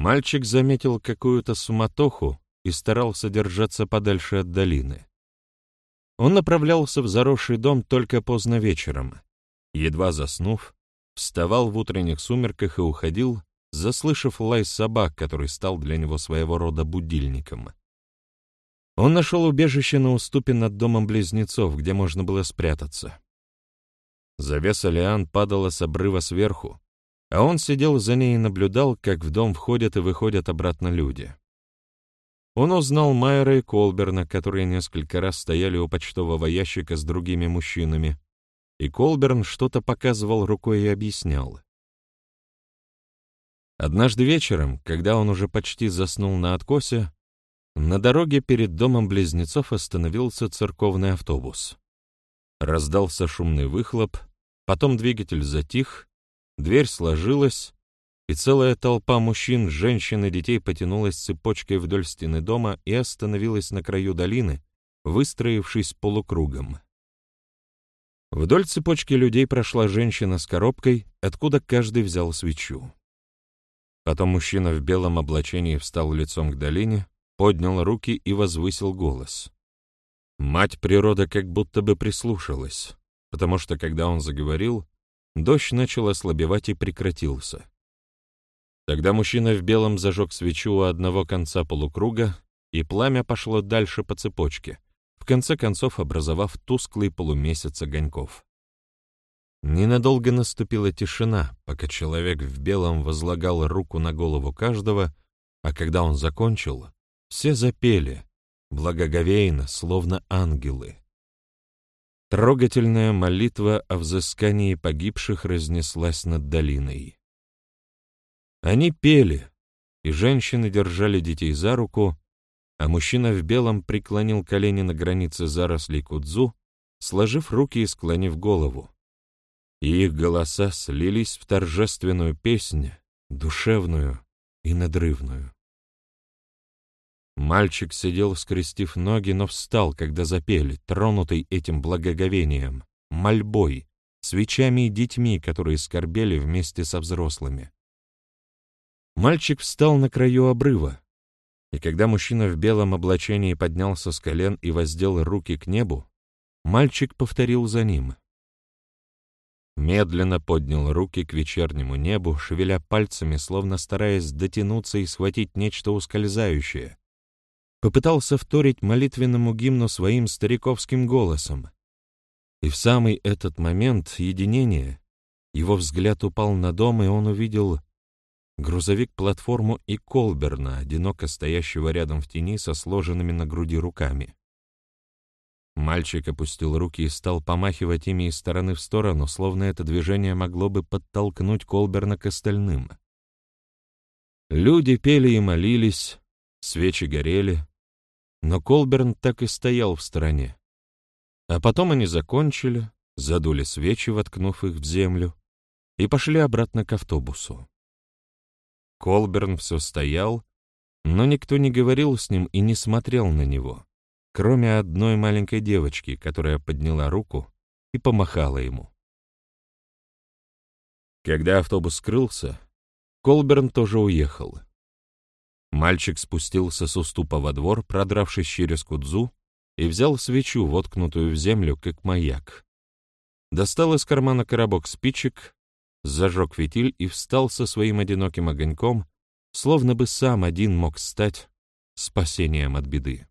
Мальчик заметил какую-то суматоху и старался держаться подальше от долины. Он направлялся в заросший дом только поздно вечером. Едва заснув, вставал в утренних сумерках и уходил, заслышав лай собак, который стал для него своего рода будильником. Он нашел убежище на уступе над домом близнецов, где можно было спрятаться. Завеса лиан падала с обрыва сверху, а он сидел за ней и наблюдал, как в дом входят и выходят обратно люди. Он узнал Майера и Колберна, которые несколько раз стояли у почтового ящика с другими мужчинами, и Колберн что-то показывал рукой и объяснял. Однажды вечером, когда он уже почти заснул на откосе, на дороге перед домом близнецов остановился церковный автобус. Раздался шумный выхлоп, потом двигатель затих, дверь сложилась, и целая толпа мужчин, женщин и детей потянулась цепочкой вдоль стены дома и остановилась на краю долины, выстроившись полукругом. Вдоль цепочки людей прошла женщина с коробкой, откуда каждый взял свечу. Потом мужчина в белом облачении встал лицом к долине, поднял руки и возвысил голос. Мать природа как будто бы прислушалась, потому что, когда он заговорил, дождь начал ослабевать и прекратился. Тогда мужчина в белом зажег свечу у одного конца полукруга, и пламя пошло дальше по цепочке, в конце концов образовав тусклый полумесяц огоньков. Ненадолго наступила тишина, пока человек в белом возлагал руку на голову каждого, а когда он закончил, все запели, благоговейно, словно ангелы. Трогательная молитва о взыскании погибших разнеслась над долиной. Они пели, и женщины держали детей за руку, а мужчина в белом преклонил колени на границе зарослей кудзу, сложив руки и склонив голову и их голоса слились в торжественную песнь, душевную и надрывную. Мальчик сидел, скрестив ноги, но встал, когда запели, тронутый этим благоговением, мольбой, свечами и детьми, которые скорбели вместе со взрослыми. Мальчик встал на краю обрыва, и когда мужчина в белом облачении поднялся с колен и воздел руки к небу, мальчик повторил за ним — медленно поднял руки к вечернему небу, шевеля пальцами, словно стараясь дотянуться и схватить нечто ускользающее. Попытался вторить молитвенному гимну своим стариковским голосом. И в самый этот момент единения его взгляд упал на дом, и он увидел грузовик-платформу и Колберна, одиноко стоящего рядом в тени со сложенными на груди руками. Мальчик опустил руки и стал помахивать ими из стороны в сторону, словно это движение могло бы подтолкнуть Колберна к остальным. Люди пели и молились, свечи горели, но Колберн так и стоял в стороне. А потом они закончили, задули свечи, воткнув их в землю, и пошли обратно к автобусу. Колберн все стоял, но никто не говорил с ним и не смотрел на него кроме одной маленькой девочки, которая подняла руку и помахала ему. Когда автобус скрылся, Колберн тоже уехал. Мальчик спустился с уступа во двор, продравшись через кудзу, и взял свечу, воткнутую в землю, как маяк. Достал из кармана коробок спичек, зажег фитиль и встал со своим одиноким огоньком, словно бы сам один мог стать спасением от беды.